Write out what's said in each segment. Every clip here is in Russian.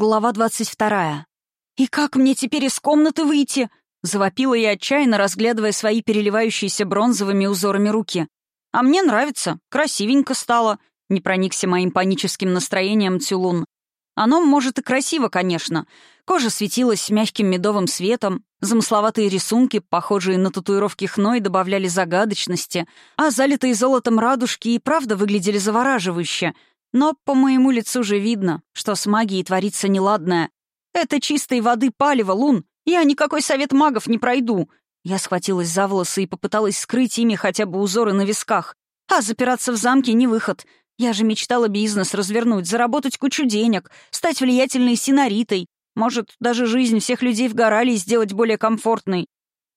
Глава двадцать вторая. «И как мне теперь из комнаты выйти?» — завопила я отчаянно, разглядывая свои переливающиеся бронзовыми узорами руки. «А мне нравится. Красивенько стало», — не проникся моим паническим настроением Цюлун. «Оно, может, и красиво, конечно. Кожа светилась мягким медовым светом, замысловатые рисунки, похожие на татуировки хной, добавляли загадочности, а залитые золотом радужки и правда выглядели завораживающе — но по моему лицу же видно, что с магией творится неладное. Это чистой воды палево, Лун. Я никакой совет магов не пройду. Я схватилась за волосы и попыталась скрыть ими хотя бы узоры на висках. А запираться в замке не выход. Я же мечтала бизнес развернуть, заработать кучу денег, стать влиятельной синаритой. Может, даже жизнь всех людей в Горалии сделать более комфортной.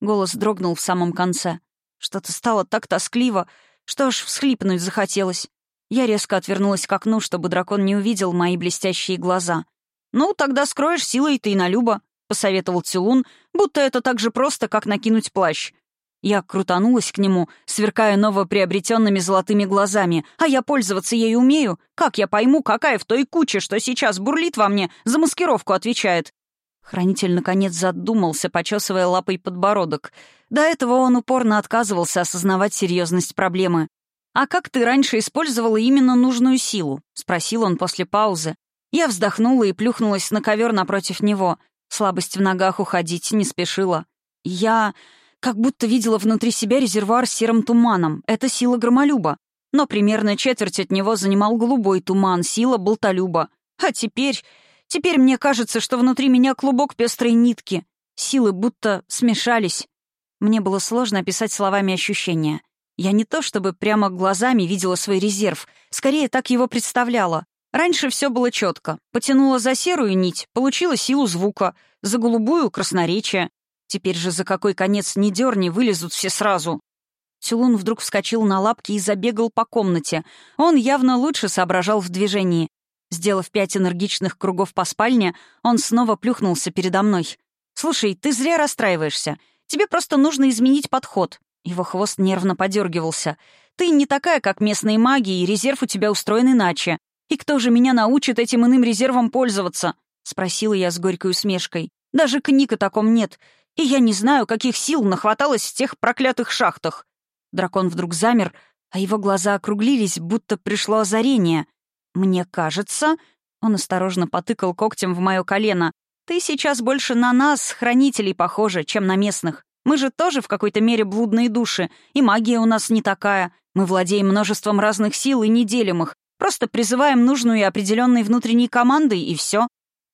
Голос дрогнул в самом конце. Что-то стало так тоскливо, что аж всхлипнуть захотелось. Я резко отвернулась к окну, чтобы дракон не увидел мои блестящие глаза. «Ну, тогда скроешь силой ты и на Люба», — посоветовал Тюлун, будто это так же просто, как накинуть плащ. Я крутанулась к нему, сверкая новоприобретенными золотыми глазами. «А я пользоваться ею умею? Как я пойму, какая в той куче, что сейчас бурлит во мне, за маскировку отвечает?» Хранитель, наконец, задумался, почесывая лапой подбородок. До этого он упорно отказывался осознавать серьезность проблемы. «А как ты раньше использовала именно нужную силу?» — спросил он после паузы. Я вздохнула и плюхнулась на ковер напротив него. Слабость в ногах уходить не спешила. Я как будто видела внутри себя резервуар с серым туманом. Это сила громолюба. Но примерно четверть от него занимал голубой туман, сила болтолюба. А теперь... Теперь мне кажется, что внутри меня клубок пестрой нитки. Силы будто смешались. Мне было сложно описать словами ощущения — я не то чтобы прямо глазами видела свой резерв, скорее так его представляла. Раньше все было четко. Потянула за серую нить, получила силу звука, за голубую — красноречие. Теперь же за какой конец не дерни, вылезут все сразу. Тюлун вдруг вскочил на лапки и забегал по комнате. Он явно лучше соображал в движении. Сделав пять энергичных кругов по спальне, он снова плюхнулся передо мной. «Слушай, ты зря расстраиваешься. Тебе просто нужно изменить подход. Его хвост нервно подергивался. «Ты не такая, как местные маги, и резерв у тебя устроен иначе. И кто же меня научит этим иным резервом пользоваться?» — спросила я с горькой усмешкой. «Даже книг о таком нет. И я не знаю, каких сил нахваталось в тех проклятых шахтах». Дракон вдруг замер, а его глаза округлились, будто пришло озарение. «Мне кажется...» — он осторожно потыкал когтем в мое колено. «Ты сейчас больше на нас, хранителей, похожа, чем на местных. Мы же тоже в какой-то мере блудные души, и магия у нас не такая. Мы владеем множеством разных сил и не делим их. Просто призываем нужную и определенной внутренней командой, и все.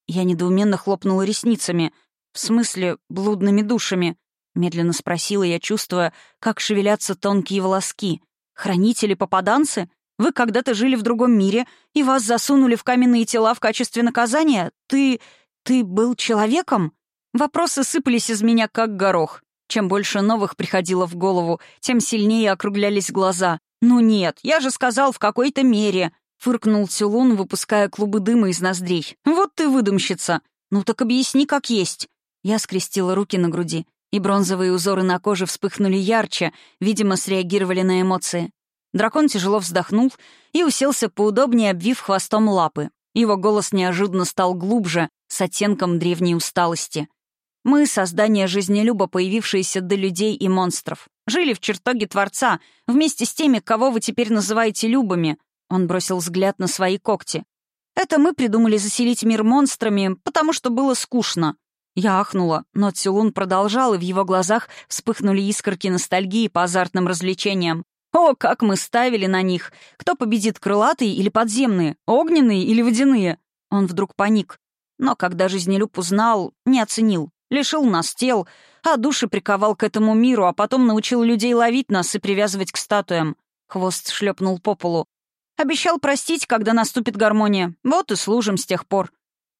Я недоуменно хлопнула ресницами. «В смысле, блудными душами?» — медленно спросила я, чувствуя, как шевелятся тонкие волоски. «Хранители-попаданцы? Вы когда-то жили в другом мире, и вас засунули в каменные тела в качестве наказания? Ты... ты был человеком?» Вопросы сыпались из меня, как горох. Чем больше новых приходило в голову, тем сильнее округлялись глаза. «Ну нет, я же сказал, в какой-то мере!» — фыркнул Тюлун, выпуская клубы дыма из ноздрей. «Вот ты выдумщица! Ну так объясни, как есть!» Я скрестила руки на груди, и бронзовые узоры на коже вспыхнули ярче, видимо, среагировали на эмоции. Дракон тяжело вздохнул и уселся поудобнее, обвив хвостом лапы. Его голос неожиданно стал глубже, с оттенком древней усталости. Мы — создание жизнелюба, появившиеся до людей и монстров. Жили в чертоге Творца, вместе с теми, кого вы теперь называете любами. Он бросил взгляд на свои когти. Это мы придумали заселить мир монстрами, потому что было скучно. Я ахнула, но Цюлун продолжал, и в его глазах вспыхнули искорки ностальгии по азартным развлечениям. О, как мы ставили на них! Кто победит, крылатые или подземные? Огненные или водяные? Он вдруг паник. Но когда жизнелюб узнал, не оценил. Лишил нас тел, а души приковал к этому миру, а потом научил людей ловить нас и привязывать к статуям. Хвост шлепнул по полу. Обещал простить, когда наступит гармония. Вот и служим с тех пор.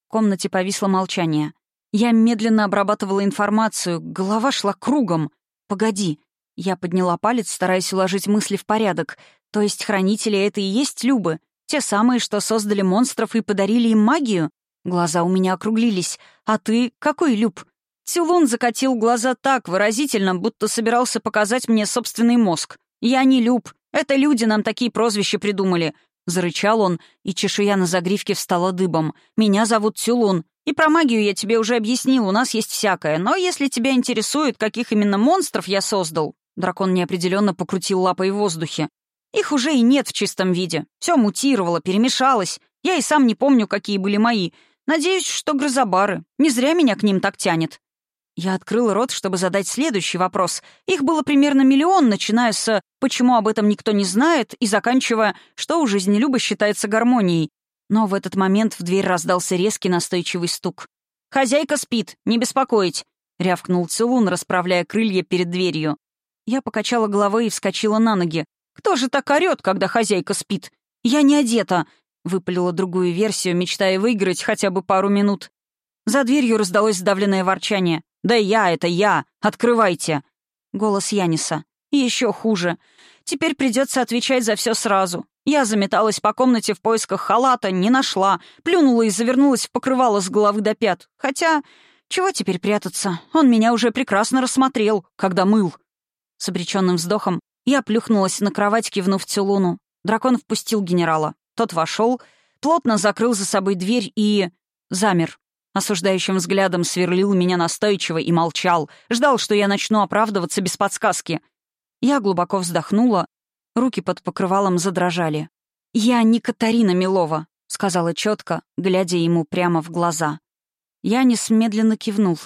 В комнате повисло молчание. Я медленно обрабатывала информацию, голова шла кругом. «Погоди». Я подняла палец, стараясь уложить мысли в порядок. То есть хранители — это и есть любы? Те самые, что создали монстров и подарили им магию? Глаза у меня округлились. «А ты какой люб?» Силун закатил глаза так выразительно, будто собирался показать мне собственный мозг. «Я не Люб. Это люди нам такие прозвища придумали. Зарычал он, и чешуя на загривке встала дыбом. «Меня зовут Тюлун. И про магию я тебе уже объяснил, у нас есть всякое. Но если тебя интересует, каких именно монстров я создал...» Дракон неопределенно покрутил лапой в воздухе. «Их уже и нет в чистом виде. Все мутировало, перемешалось. Я и сам не помню, какие были мои. Надеюсь, что грозобары. Не зря меня к ним так тянет». Я открыл рот, чтобы задать следующий вопрос. Их было примерно миллион, начиная с «почему об этом никто не знает» и заканчивая «что у жизнелюба считается гармонией». Но в этот момент в дверь раздался резкий настойчивый стук. «Хозяйка спит, не беспокоить!» — рявкнул Целун, расправляя крылья перед дверью. Я покачала головой и вскочила на ноги. «Кто же так орёт, когда хозяйка спит? Я не одета!» — выпалила другую версию, мечтая выиграть хотя бы пару минут. За дверью раздалось сдавленное ворчание. «Да я, это я! Открывайте!» Голос Яниса. еще хуже. Теперь придется отвечать за все сразу. Я заметалась по комнате в поисках халата, не нашла, плюнула и завернулась в покрывало с головы до пят. Хотя, чего теперь прятаться? Он меня уже прекрасно рассмотрел, когда мыл. С обреченным вздохом я плюхнулась на кровать, кивнув Целуну. Дракон впустил генерала. Тот вошел, плотно закрыл за собой дверь и... замер. Осуждающим взглядом сверлил меня настойчиво и молчал, ждал, что я начну оправдываться без подсказки. Я глубоко вздохнула, руки под покрывалом задрожали. «Я не Катарина Милова», — сказала четко, глядя ему прямо в глаза. Янис медленно кивнул.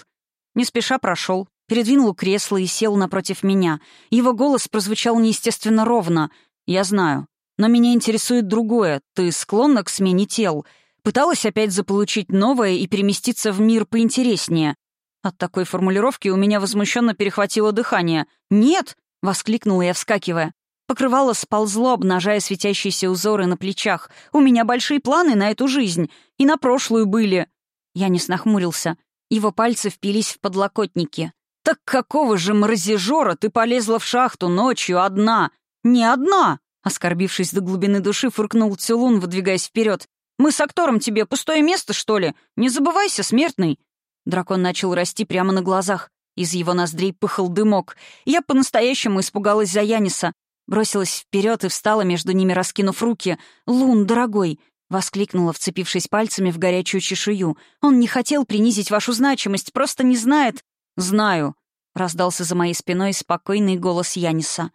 Не спеша прошел, передвинул кресло и сел напротив меня. Его голос прозвучал неестественно ровно. «Я знаю. Но меня интересует другое. Ты склонна к смене тел?» Пыталась опять заполучить новое и переместиться в мир поинтереснее. От такой формулировки у меня возмущенно перехватило дыхание. «Нет!» — воскликнула я, вскакивая. Покрывало сползло, обнажая светящиеся узоры на плечах. «У меня большие планы на эту жизнь. И на прошлую были». Я не снахмурился. Его пальцы впились в подлокотники. «Так какого же мразежора ты полезла в шахту ночью одна?» «Не одна!» Оскорбившись до глубины души, фыркнул Цюлун, выдвигаясь вперед. Мы с актором тебе пустое место, что ли? Не забывайся, смертный!» Дракон начал расти прямо на глазах. Из его ноздрей пыхал дымок. Я по-настоящему испугалась за Яниса. Бросилась вперед и встала между ними, раскинув руки. «Лун, дорогой!» — воскликнула, вцепившись пальцами в горячую чешую. «Он не хотел принизить вашу значимость, просто не знает...» «Знаю», — раздался за моей спиной спокойный голос Яниса.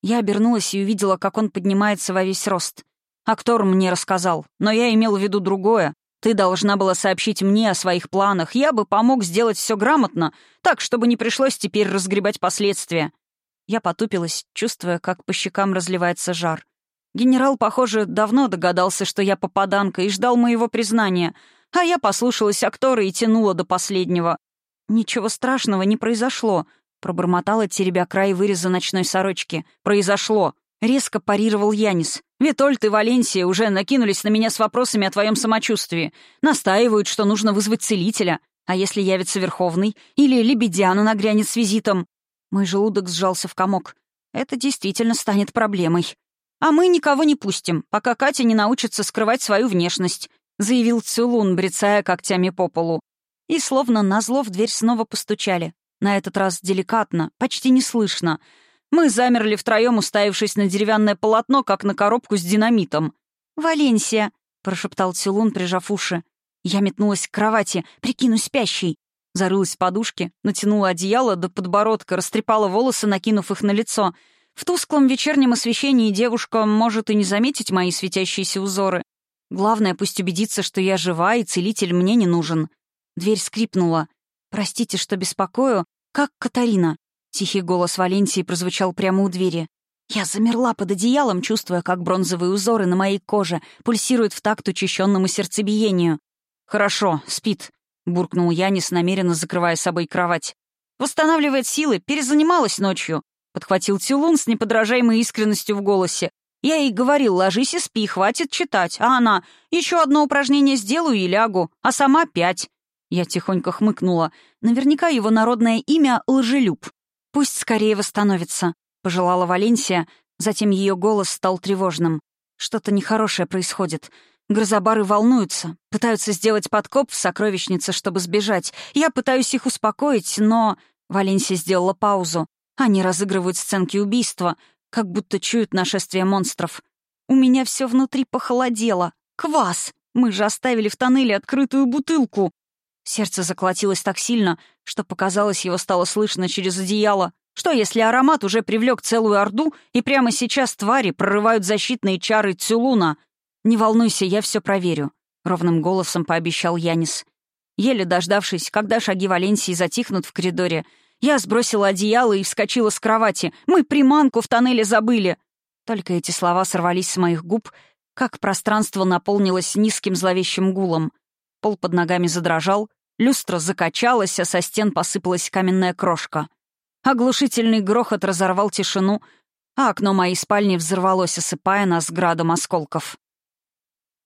Я обернулась и увидела, как он поднимается во весь рост. Актор мне рассказал, но я имел в виду другое. Ты должна была сообщить мне о своих планах. Я бы помог сделать все грамотно, так, чтобы не пришлось теперь разгребать последствия». Я потупилась, чувствуя, как по щекам разливается жар. Генерал, похоже, давно догадался, что я попаданка, и ждал моего признания, а я послушалась актора и тянула до последнего. «Ничего страшного не произошло», — пробормотала, теребя край выреза ночной сорочки. «Произошло», — резко парировал Янис. «Витольд и Валенсия уже накинулись на меня с вопросами о твоем самочувствии. Настаивают, что нужно вызвать целителя. А если явится Верховный? Или Лебедяна нагрянет с визитом?» Мой желудок сжался в комок. Это действительно станет проблемой. «А мы никого не пустим, пока Катя не научится скрывать свою внешность», — заявил Цюлун, брецая когтями по полу. И словно назло в дверь снова постучали. На этот раз деликатно, почти неслышно — мы замерли втроем, уставившись на деревянное полотно, как на коробку с динамитом. «Валенсия!» — прошептал Цилун, прижав уши. Я метнулась к кровати, прикинусь спящей. Зарылась в подушке, натянула одеяло до подбородка, растрепала волосы, накинув их на лицо. В тусклом вечернем освещении девушка может и не заметить мои светящиеся узоры. Главное, пусть убедится, что я жива, и целитель мне не нужен. Дверь скрипнула. «Простите, что беспокою. Как Катарина?» Тихий голос Валенсии прозвучал прямо у двери. Я замерла под одеялом, чувствуя, как бронзовые узоры на моей коже пульсируют в такт учащенному сердцебиению. «Хорошо, спит», — буркнул Янис, намеренно закрывая собой кровать. «Восстанавливает силы, перезанималась ночью», — подхватил Тюлун с неподражаемой искренностью в голосе. «Я ей говорил, ложись и спи, хватит читать, а она еще одно упражнение сделаю и лягу, а сама пять». Я тихонько хмыкнула. Наверняка его народное имя — Лжелюб. «Пусть скорее восстановится», — пожелала Валенсия, затем ее голос стал тревожным. «Что-то нехорошее происходит. Грозобары волнуются, пытаются сделать подкоп в сокровищнице, чтобы сбежать. Я пытаюсь их успокоить, но...» Валенсия сделала паузу. «Они разыгрывают сценки убийства, как будто чуют нашествие монстров. У меня все внутри похолодело. Квас! Мы же оставили в тоннеле открытую бутылку. Сердце заколотилось так сильно, что показалось, его стало слышно через одеяло. Что, если аромат уже привлек целую орду, и прямо сейчас твари прорывают защитные чары Цюлуна? «Не волнуйся, я все проверю», — ровным голосом пообещал Янис. Еле дождавшись, когда шаги Валенсии затихнут в коридоре, я сбросила одеяло и вскочила с кровати. «Мы приманку в тоннеле забыли!» Только эти слова сорвались с моих губ, как пространство наполнилось низким зловещим гулом. Пол под ногами задрожал, люстра закачалась, а со стен посыпалась каменная крошка. Оглушительный грохот разорвал тишину, а окно моей спальни взорвалось, осыпая нас градом осколков.